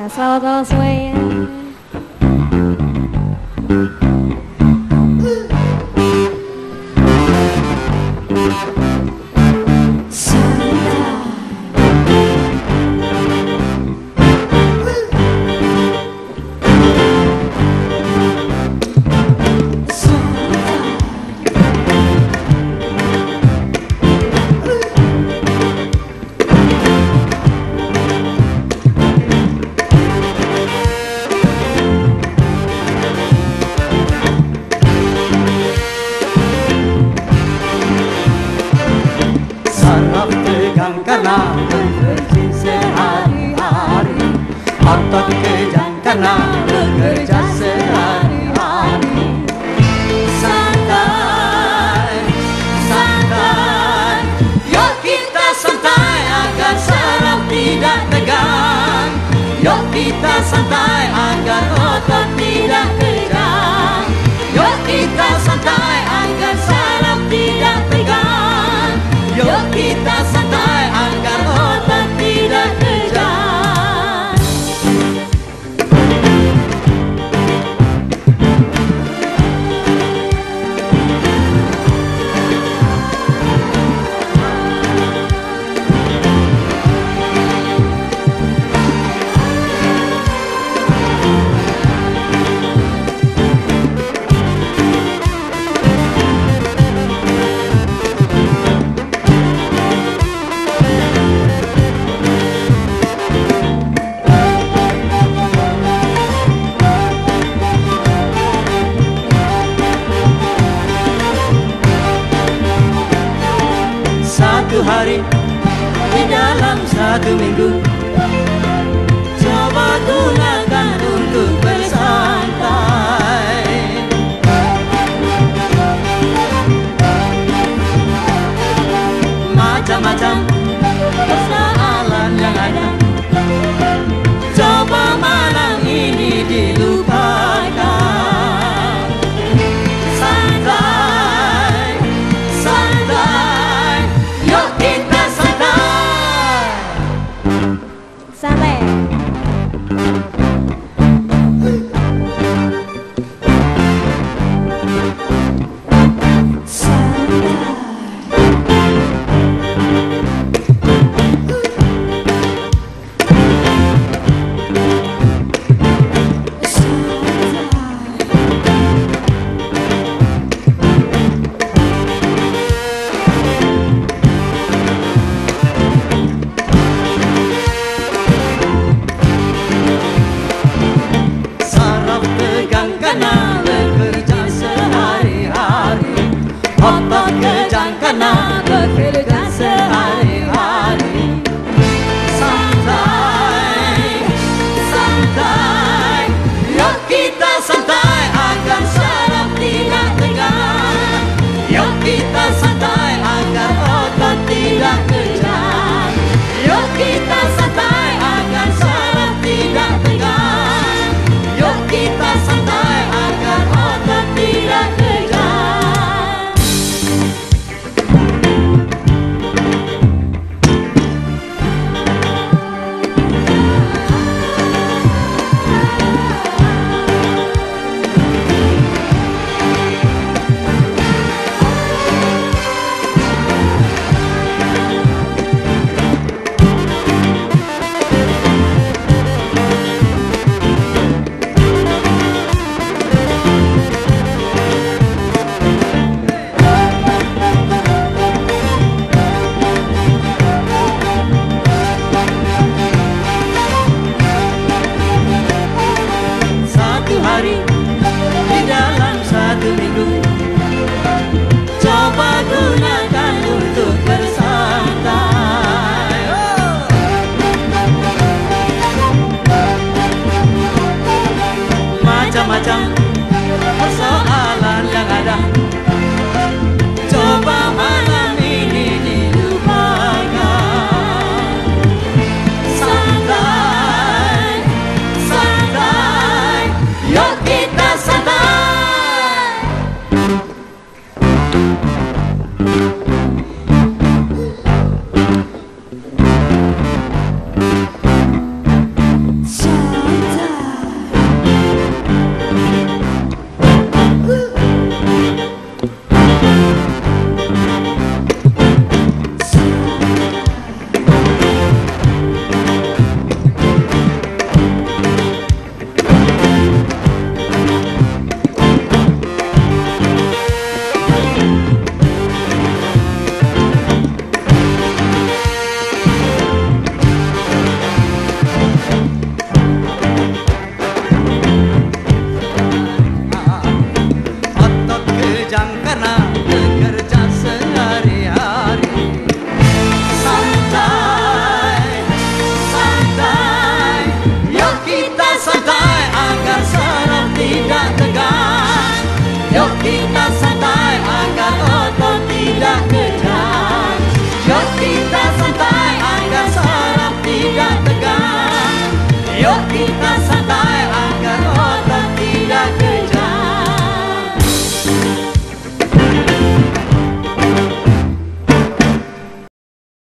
That's all goes swaying. karena Yesus hari-hari hari di dalam satu minggu. Thank you. Kejang karena bekerja sehari-hari. Santai, santai Yuk kita santai agar saraf tidak tegang. Yuk kita santai agar otot tidak kejang. Yuk kita santai agar saraf tidak tegang. Yuk kita